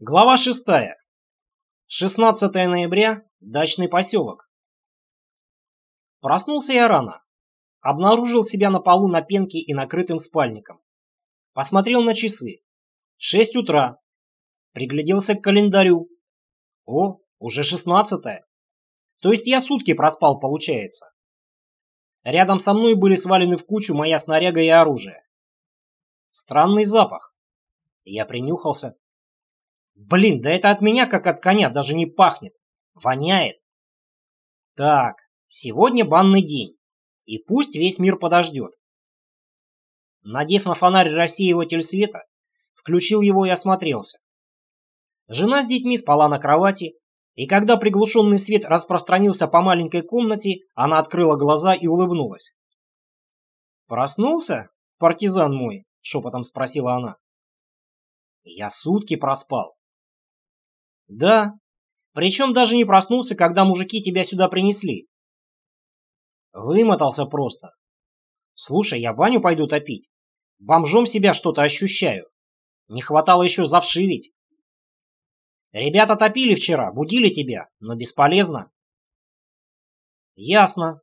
Глава 6. 16 ноября. Дачный поселок. Проснулся я рано. Обнаружил себя на полу на пенке и накрытым спальником. Посмотрел на часы. 6 утра. Пригляделся к календарю. О, уже 16 -е. То есть я сутки проспал, получается. Рядом со мной были свалены в кучу моя снаряга и оружие. Странный запах. Я принюхался. Блин, да это от меня, как от коня, даже не пахнет. Воняет. Так, сегодня банный день. И пусть весь мир подождет. Надев на фонарь рассеиватель света, включил его и осмотрелся. Жена с детьми спала на кровати, и когда приглушенный свет распространился по маленькой комнате, она открыла глаза и улыбнулась. «Проснулся, партизан мой?» — шепотом спросила она. «Я сутки проспал. Да. Причем даже не проснулся, когда мужики тебя сюда принесли. Вымотался просто. Слушай, я баню пойду топить. Бомжом себя что-то ощущаю. Не хватало еще завшивить. Ребята топили вчера, будили тебя, но бесполезно. Ясно.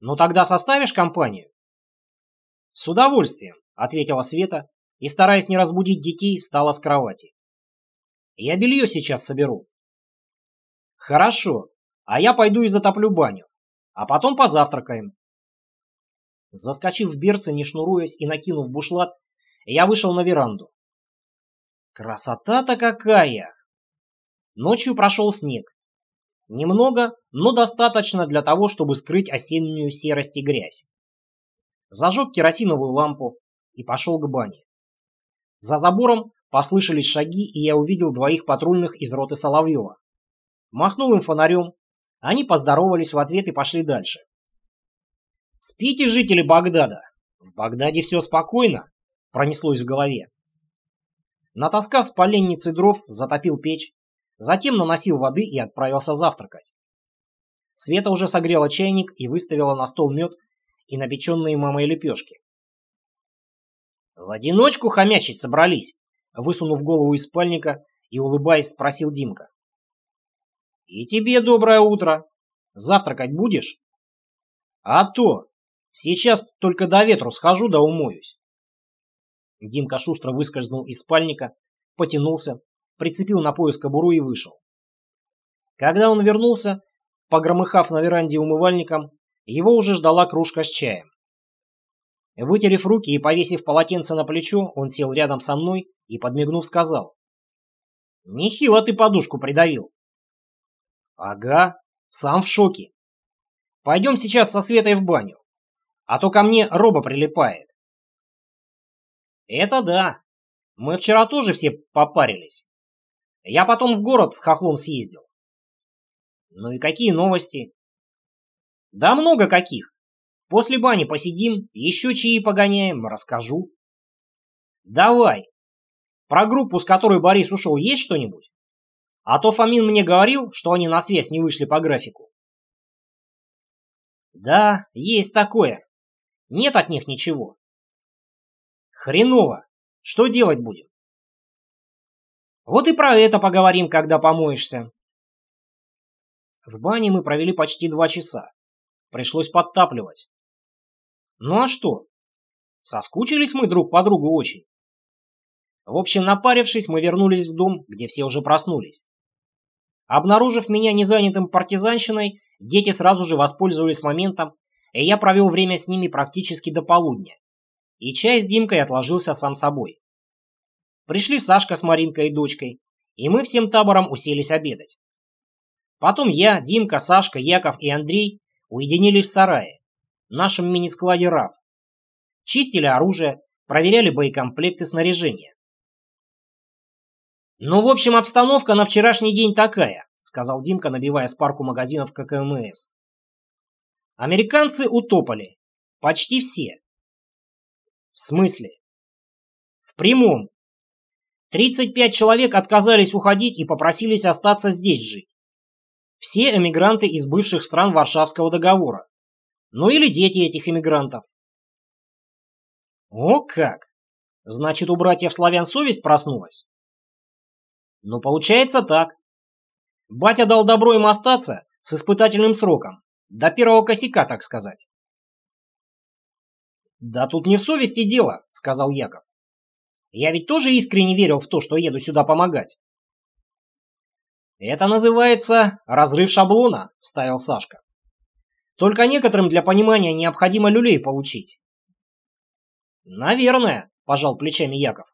Ну тогда составишь компанию? С удовольствием, ответила Света и, стараясь не разбудить детей, встала с кровати. Я белье сейчас соберу. Хорошо, а я пойду и затоплю баню. А потом позавтракаем. Заскочив в берцы, не шнуруясь и накинув бушлат, я вышел на веранду. Красота-то какая! Ночью прошел снег. Немного, но достаточно для того, чтобы скрыть осеннюю серость и грязь. Зажег керосиновую лампу и пошел к бане. За забором Послышались шаги, и я увидел двоих патрульных из роты Соловьева. Махнул им фонарем. Они поздоровались в ответ и пошли дальше. «Спите, жители Багдада! В Багдаде все спокойно!» Пронеслось в голове. Натаскав с поленницы дров, затопил печь, затем наносил воды и отправился завтракать. Света уже согрела чайник и выставила на стол мед и напеченные мамой лепешки. «В одиночку хомячить собрались?» высунув голову из спальника и улыбаясь, спросил Димка. «И тебе доброе утро. Завтракать будешь?» «А то! Сейчас только до ветру схожу да умоюсь». Димка шустро выскользнул из спальника, потянулся, прицепил на пояс кобуру и вышел. Когда он вернулся, погромыхав на веранде умывальником, его уже ждала кружка с чаем. Вытерев руки и повесив полотенце на плечо, он сел рядом со мной и, подмигнув, сказал. «Нехило ты подушку придавил». «Ага, сам в шоке. Пойдем сейчас со Светой в баню, а то ко мне роба прилипает». «Это да. Мы вчера тоже все попарились. Я потом в город с хохлом съездил». «Ну и какие новости?» «Да много каких. После бани посидим, еще чаи погоняем, расскажу. Давай. Про группу, с которой Борис ушел, есть что-нибудь? А то Фомин мне говорил, что они на связь не вышли по графику. Да, есть такое. Нет от них ничего. Хреново. Что делать будем? Вот и про это поговорим, когда помоешься. В бане мы провели почти два часа. Пришлось подтапливать. Ну а что? Соскучились мы друг по другу очень. В общем, напарившись, мы вернулись в дом, где все уже проснулись. Обнаружив меня незанятым партизанщиной, дети сразу же воспользовались моментом, и я провел время с ними практически до полудня. И чай с Димкой отложился сам собой. Пришли Сашка с Маринкой и дочкой, и мы всем табором уселись обедать. Потом я, Димка, Сашка, Яков и Андрей уединились в сарае нашем мини-складе РАФ. Чистили оружие, проверяли боекомплекты снаряжения. «Ну, в общем, обстановка на вчерашний день такая», сказал Димка, набивая спарку магазинов ККМС. «Американцы утопали. Почти все». «В смысле?» «В прямом. 35 человек отказались уходить и попросились остаться здесь жить. Все эмигранты из бывших стран Варшавского договора. Ну или дети этих эмигрантов. О как! Значит, у братьев славян совесть проснулась? Ну, получается так. Батя дал добро им остаться с испытательным сроком. До первого косяка, так сказать. «Да тут не в совести дело», — сказал Яков. «Я ведь тоже искренне верил в то, что еду сюда помогать». «Это называется разрыв шаблона», — вставил Сашка. «Только некоторым для понимания необходимо люлей получить». «Наверное», — пожал плечами Яков.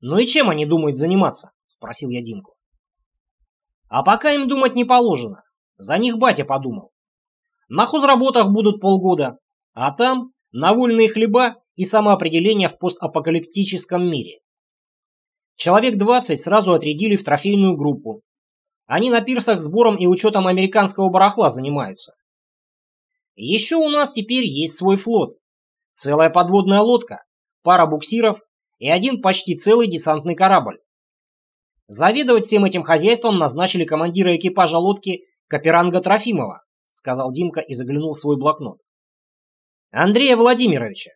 «Ну и чем они думают заниматься?» — спросил я Димку. «А пока им думать не положено. За них батя подумал. На хозработах будут полгода, а там на вольные хлеба и самоопределение в постапокалиптическом мире. Человек 20 сразу отрядили в трофейную группу. Они на пирсах сбором и учетом американского барахла занимаются. Еще у нас теперь есть свой флот. Целая подводная лодка, пара буксиров и один почти целый десантный корабль. Заведовать всем этим хозяйством назначили командира экипажа лодки Каперанга Трофимова, сказал Димка и заглянул в свой блокнот. Андрея Владимировича.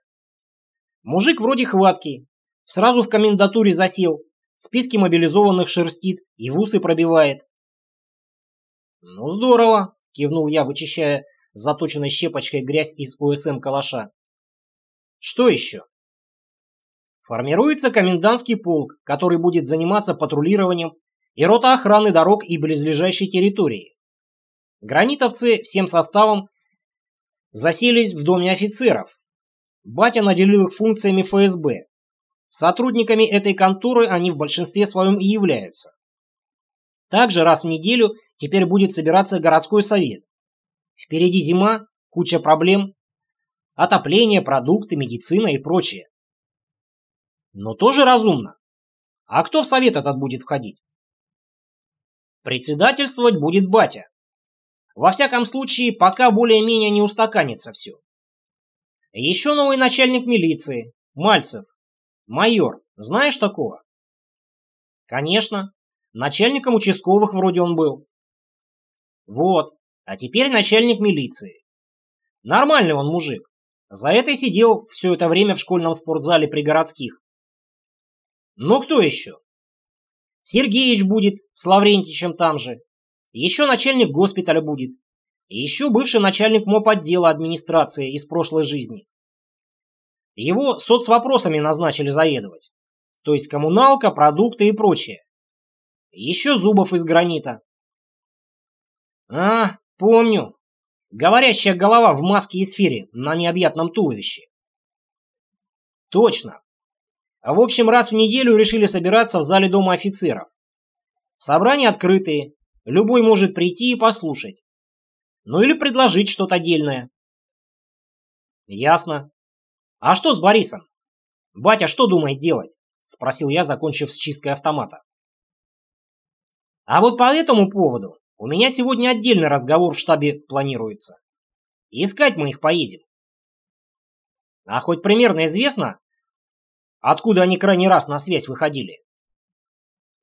Мужик вроде хваткий, сразу в комендатуре засел, списки мобилизованных шерстит и в усы пробивает. «Ну здорово», — кивнул я, вычищая заточенной щепочкой грязь из ОСМ калаша. «Что еще?» Формируется комендантский полк, который будет заниматься патрулированием и рота охраны дорог и близлежащей территории. Гранитовцы всем составом заселись в доме офицеров. Батя наделил их функциями ФСБ. Сотрудниками этой конторы они в большинстве своем и являются. Также раз в неделю теперь будет собираться городской совет. Впереди зима, куча проблем. Отопление, продукты, медицина и прочее. Но тоже разумно. А кто в совет этот будет входить? Председательствовать будет батя. Во всяком случае, пока более-менее не устаканится все. Еще новый начальник милиции, Мальцев. Майор, знаешь такого? Конечно. Начальником участковых вроде он был. Вот, а теперь начальник милиции. Нормальный он мужик. За это сидел все это время в школьном спортзале при городских. Ну кто еще? Сергеич будет с Лаврентичем там же. Еще начальник госпиталя будет. И еще бывший начальник МОП отдела администрации из прошлой жизни. Его соцвопросами назначили заведовать. То есть коммуналка, продукты и прочее. Еще Зубов из гранита. А, помню. Говорящая голова в маске и сфере на необъятном туловище. Точно. А в общем, раз в неделю решили собираться в зале Дома офицеров. Собрания открытые, Любой может прийти и послушать. Ну или предложить что-то отдельное. Ясно. А что с Борисом? Батя что думает делать? Спросил я, закончив с чисткой автомата. А вот по этому поводу у меня сегодня отдельный разговор в штабе планируется. Искать мы их поедем. А хоть примерно известно, откуда они крайний раз на связь выходили?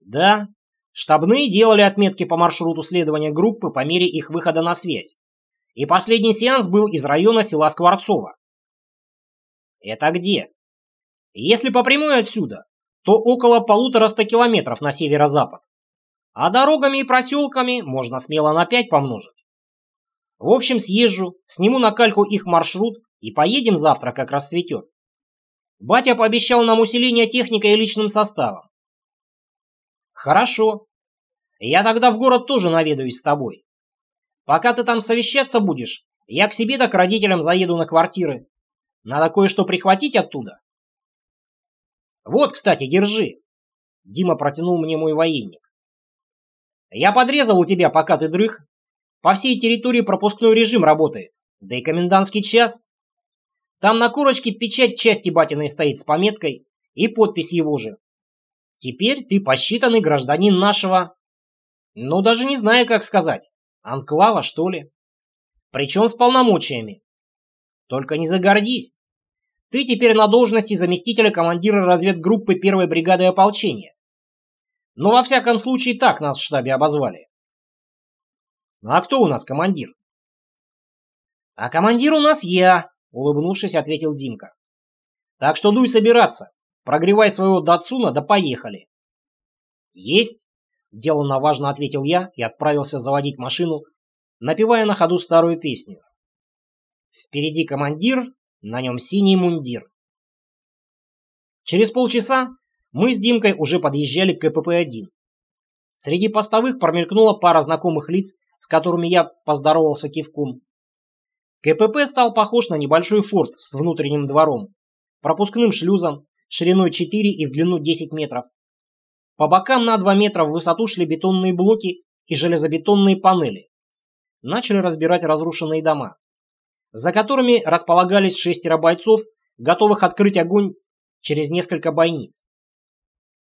Да, Штабные делали отметки по маршруту следования группы по мере их выхода на связь. И последний сеанс был из района села Скворцово. Это где? Если по прямой отсюда, то около полутораста километров на северо-запад. А дорогами и проселками можно смело на пять помножить. В общем, съезжу, сниму на кальку их маршрут и поедем завтра, как расцветет. Батя пообещал нам усиление техникой и личным составом. Хорошо. Я тогда в город тоже наведаюсь с тобой. Пока ты там совещаться будешь, я к себе да к родителям заеду на квартиры. Надо кое-что прихватить оттуда. Вот, кстати, держи. Дима протянул мне мой военник. Я подрезал у тебя, пока ты дрых. По всей территории пропускной режим работает. Да и комендантский час. Там на корочке печать части батиной стоит с пометкой и подпись его же. Теперь ты посчитанный гражданин нашего... Ну, даже не знаю, как сказать. Анклава, что ли? Причем с полномочиями. Только не загордись. Ты теперь на должности заместителя командира разведгруппы первой бригады ополчения. Но во всяком случае так нас в штабе обозвали. Ну а кто у нас командир? А командир у нас я, улыбнувшись, ответил Димка. Так что дуй собираться. Прогревай своего Датсуна, да поехали. Есть, деланно важно ответил я и отправился заводить машину, напевая на ходу старую песню. Впереди командир, на нем синий мундир. Через полчаса мы с Димкой уже подъезжали к КПП-1. Среди постовых промелькнула пара знакомых лиц, с которыми я поздоровался кивком. КПП стал похож на небольшой форт с внутренним двором, пропускным шлюзом, шириной 4 и в длину 10 метров. По бокам на 2 метра в высоту шли бетонные блоки и железобетонные панели. Начали разбирать разрушенные дома, за которыми располагались шестеро бойцов, готовых открыть огонь через несколько бойниц.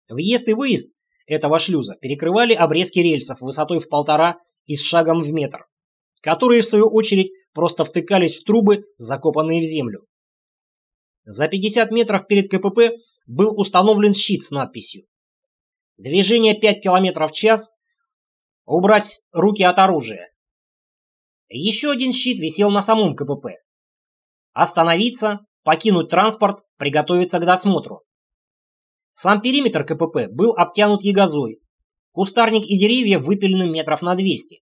Въезд и выезд этого шлюза перекрывали обрезки рельсов высотой в полтора и с шагом в метр, которые, в свою очередь, просто втыкались в трубы, закопанные в землю. За 50 метров перед КПП был установлен щит с надписью «Движение 5 км в час. Убрать руки от оружия». Еще один щит висел на самом КПП. «Остановиться, покинуть транспорт, приготовиться к досмотру». Сам периметр КПП был обтянут ягозой. Кустарник и деревья выпилены метров на 200.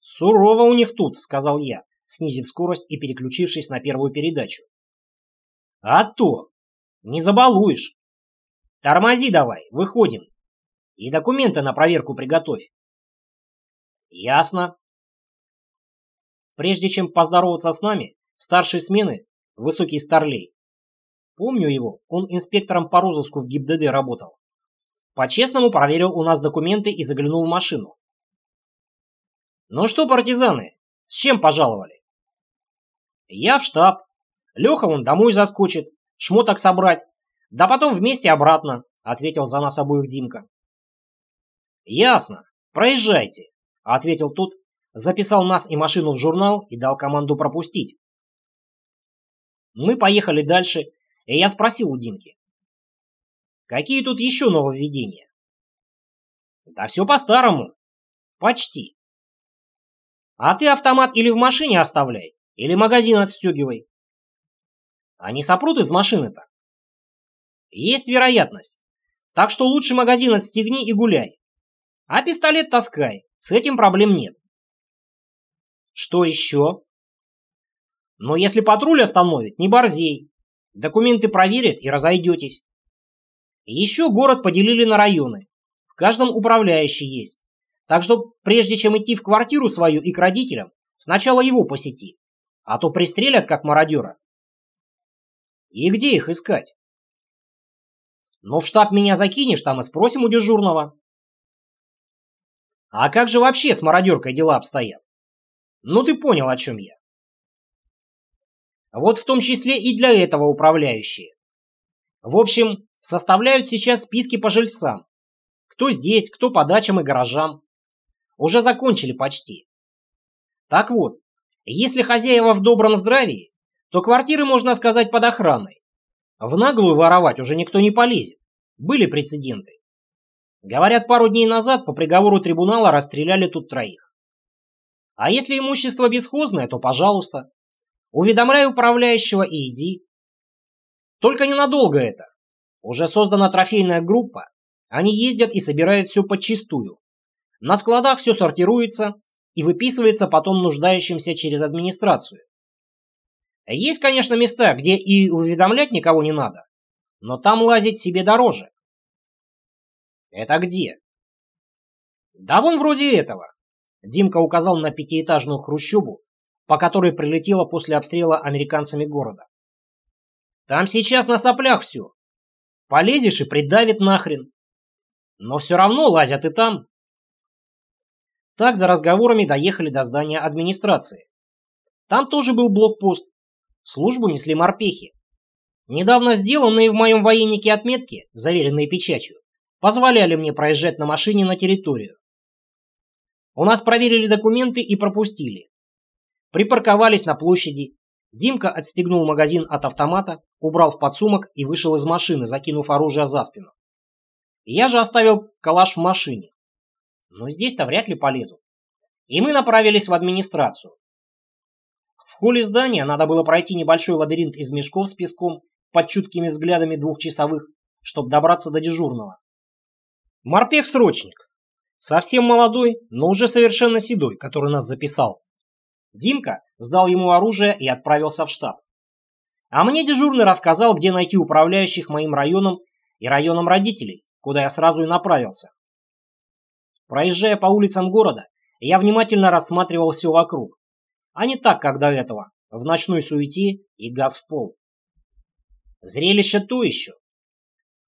«Сурово у них тут», — сказал я, снизив скорость и переключившись на первую передачу. «А то! Не забалуешь! Тормози давай, выходим. И документы на проверку приготовь». «Ясно». Прежде чем поздороваться с нами, старший смены, высокий старлей, Помню его, он инспектором по розыску в ГИБДД работал. По-честному проверил у нас документы и заглянул в машину. «Ну что, партизаны, с чем пожаловали?» «Я в штаб. Леха вон домой заскочит, шмоток собрать. Да потом вместе обратно», — ответил за нас обоих Димка. «Ясно. Проезжайте», — ответил тот, записал нас и машину в журнал и дал команду пропустить. Мы поехали дальше и я спросил у Димки. Какие тут еще нововведения? Да все по-старому. Почти. А ты автомат или в машине оставляй, или магазин отстегивай. Они сопрут из машины-то? Есть вероятность. Так что лучше магазин отстегни и гуляй. А пистолет таскай, с этим проблем нет. Что еще? Но если патруль остановит, не борзей. Документы проверят и разойдетесь. Еще город поделили на районы. В каждом управляющий есть. Так что прежде чем идти в квартиру свою и к родителям, сначала его посети. А то пристрелят как мародера. И где их искать? Но в штаб меня закинешь, там и спросим у дежурного. А как же вообще с мародеркой дела обстоят? Ну ты понял, о чем я. Вот в том числе и для этого управляющие. В общем, составляют сейчас списки по жильцам. Кто здесь, кто по дачам и гаражам. Уже закончили почти. Так вот, если хозяева в добром здравии, то квартиры, можно сказать, под охраной. В наглую воровать уже никто не полезет. Были прецеденты. Говорят, пару дней назад по приговору трибунала расстреляли тут троих. А если имущество бесхозное, то пожалуйста. Уведомляй управляющего и иди. Только ненадолго это. Уже создана трофейная группа. Они ездят и собирают все подчистую. На складах все сортируется и выписывается потом нуждающимся через администрацию. Есть, конечно, места, где и уведомлять никого не надо, но там лазить себе дороже. Это где? Да вон вроде этого. Димка указал на пятиэтажную хрущобу, по которой прилетело после обстрела американцами города. Там сейчас на соплях все. Полезешь и придавит нахрен. Но все равно лазят и там. Так за разговорами доехали до здания администрации. Там тоже был блокпост. Службу несли морпехи. Недавно сделанные в моем военнике отметки, заверенные печатью, позволяли мне проезжать на машине на территорию. У нас проверили документы и пропустили. Припарковались на площади. Димка отстегнул магазин от автомата, убрал в подсумок и вышел из машины, закинув оружие за спину. Я же оставил калаш в машине. Но здесь-то вряд ли полезу. и мы направились в администрацию. В холле здания надо было пройти небольшой лабиринт из мешков с песком под чуткими взглядами двухчасовых, чтобы добраться до дежурного. Морпех-срочник. Совсем молодой, но уже совершенно седой, который нас записал. Димка сдал ему оружие и отправился в штаб. А мне дежурный рассказал, где найти управляющих моим районом и районом родителей, куда я сразу и направился. Проезжая по улицам города, я внимательно рассматривал все вокруг, а не так, как до этого, в ночной суете и газ в пол. Зрелище то еще.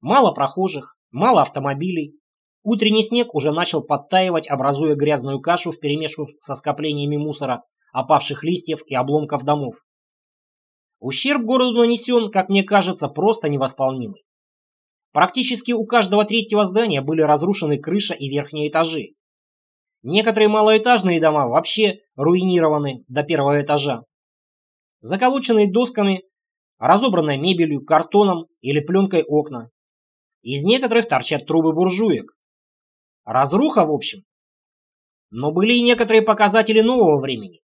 Мало прохожих, мало автомобилей. Утренний снег уже начал подтаивать, образуя грязную кашу вперемешку со скоплениями мусора, опавших листьев и обломков домов. Ущерб городу нанесен, как мне кажется, просто невосполнимый. Практически у каждого третьего здания были разрушены крыша и верхние этажи. Некоторые малоэтажные дома вообще руинированы до первого этажа. Заколоченные досками, разобранной мебелью, картоном или пленкой окна. Из некоторых торчат трубы буржуек. Разруха, в общем. Но были и некоторые показатели нового времени.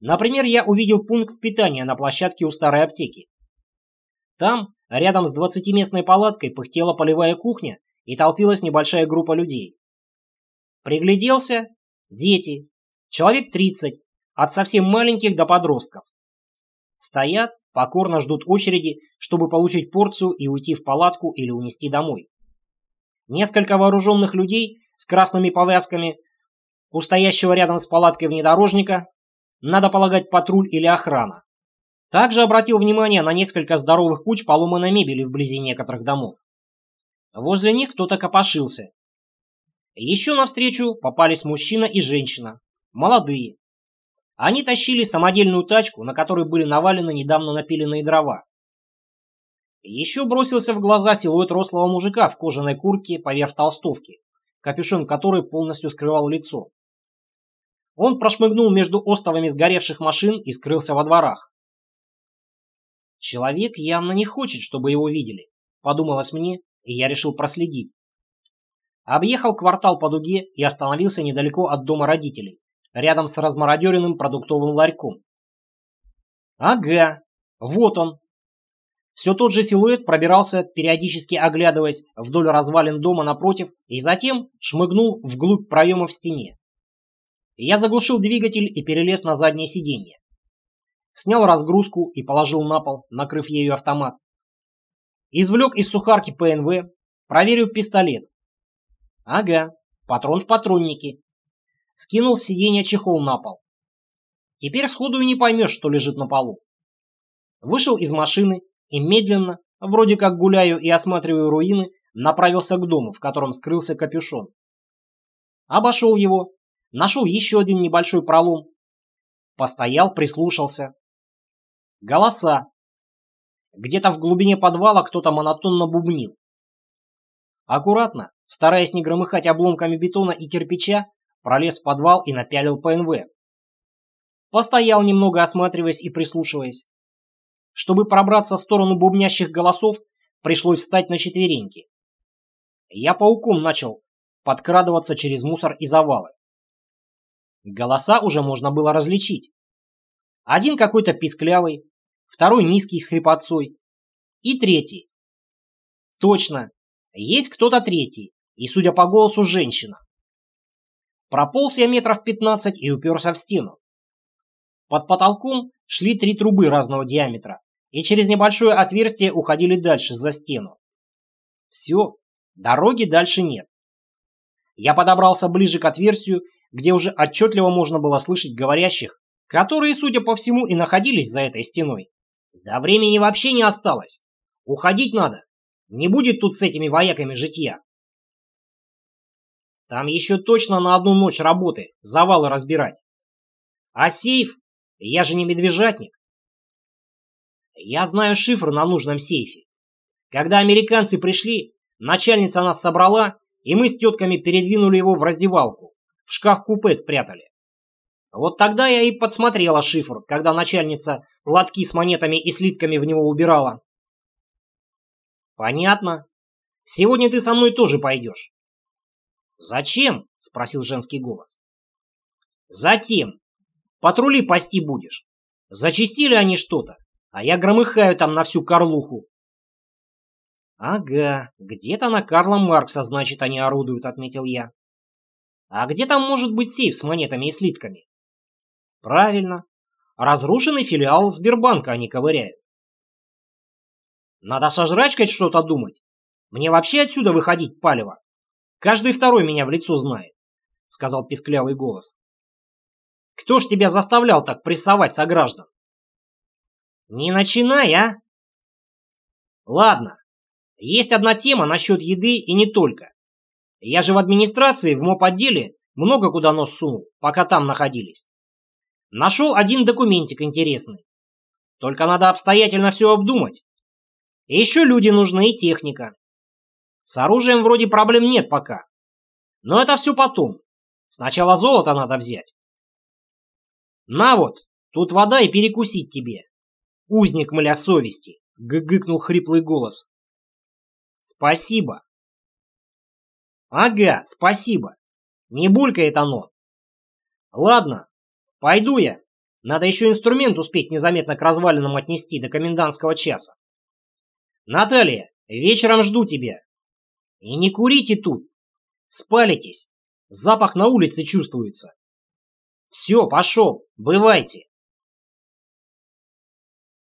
Например, я увидел пункт питания на площадке у старой аптеки. Там, рядом с двадцатиместной палаткой, пыхтела полевая кухня и толпилась небольшая группа людей. Пригляделся – дети, человек 30, от совсем маленьких до подростков. Стоят, покорно ждут очереди, чтобы получить порцию и уйти в палатку или унести домой. Несколько вооруженных людей с красными повязками у стоящего рядом с палаткой внедорожника надо полагать, патруль или охрана. Также обратил внимание на несколько здоровых куч поломанной мебели вблизи некоторых домов. Возле них кто-то копошился. Еще навстречу попались мужчина и женщина, молодые. Они тащили самодельную тачку, на которой были навалены недавно напиленные дрова. Еще бросился в глаза силуэт рослого мужика в кожаной куртке поверх толстовки, капюшон которой полностью скрывал лицо. Он прошмыгнул между остовами сгоревших машин и скрылся во дворах. Человек явно не хочет, чтобы его видели, подумалось мне, и я решил проследить. Объехал квартал по дуге и остановился недалеко от дома родителей, рядом с размародеренным продуктовым ларьком. Ага, вот он. Все тот же силуэт пробирался, периодически оглядываясь вдоль развалин дома напротив, и затем шмыгнул вглубь проема в стене. Я заглушил двигатель и перелез на заднее сиденье. Снял разгрузку и положил на пол, накрыв ею автомат. Извлек из сухарки ПНВ, проверил пистолет. Ага, патрон в патроннике. Скинул с сиденья чехол на пол. Теперь сходу и не поймешь, что лежит на полу. Вышел из машины и медленно, вроде как гуляю и осматриваю руины, направился к дому, в котором скрылся капюшон. Обошел его, Нашел еще один небольшой пролом. Постоял, прислушался. Голоса. Где-то в глубине подвала кто-то монотонно бубнил. Аккуратно, стараясь не громыхать обломками бетона и кирпича, пролез в подвал и напялил ПНВ. Постоял немного, осматриваясь и прислушиваясь. Чтобы пробраться в сторону бубнящих голосов, пришлось встать на четвереньки. Я пауком начал подкрадываться через мусор и завалы. Голоса уже можно было различить. Один какой-то писклявый, второй низкий с хрипотцой и третий. Точно, есть кто-то третий, и, судя по голосу, женщина. Прополз я метров 15 и уперся в стену. Под потолком шли три трубы разного диаметра, и через небольшое отверстие уходили дальше за стену. Все, дороги дальше нет. Я подобрался ближе к отверстию где уже отчетливо можно было слышать говорящих, которые, судя по всему, и находились за этой стеной. Да времени вообще не осталось. Уходить надо. Не будет тут с этими вояками житья. Там еще точно на одну ночь работы, завалы разбирать. А сейф? Я же не медвежатник. Я знаю шифр на нужном сейфе. Когда американцы пришли, начальница нас собрала, и мы с тетками передвинули его в раздевалку в шкаф-купе спрятали. Вот тогда я и подсмотрела шифр, когда начальница лотки с монетами и слитками в него убирала. Понятно. Сегодня ты со мной тоже пойдешь. Зачем? Спросил женский голос. Затем. Патрули пасти будешь. Зачистили они что-то, а я громыхаю там на всю Карлуху. Ага, где-то на Карла Маркса, значит, они орудуют, отметил я. А где там может быть сейф с монетами и слитками? Правильно. Разрушенный филиал Сбербанка они ковыряют. Надо со жрачкой что-то думать. Мне вообще отсюда выходить палево. Каждый второй меня в лицо знает, сказал писклявый голос. Кто ж тебя заставлял так прессовать сограждан? Не начинай, а? Ладно, есть одна тема насчет еды и не только. Я же в администрации, в МОП-отделе много куда нос сунул, пока там находились. Нашел один документик интересный. Только надо обстоятельно все обдумать. И еще люди нужны и техника. С оружием вроде проблем нет пока. Но это все потом. Сначала золото надо взять. На вот, тут вода и перекусить тебе. Узник мля совести, гыгыкнул хриплый голос. Спасибо. Ага, спасибо. Не булькает оно. Ладно, пойду я. Надо еще инструмент успеть незаметно к развалинам отнести до комендантского часа. Наталья, вечером жду тебя. И не курите тут. Спалитесь. Запах на улице чувствуется. Все, пошел. Бывайте.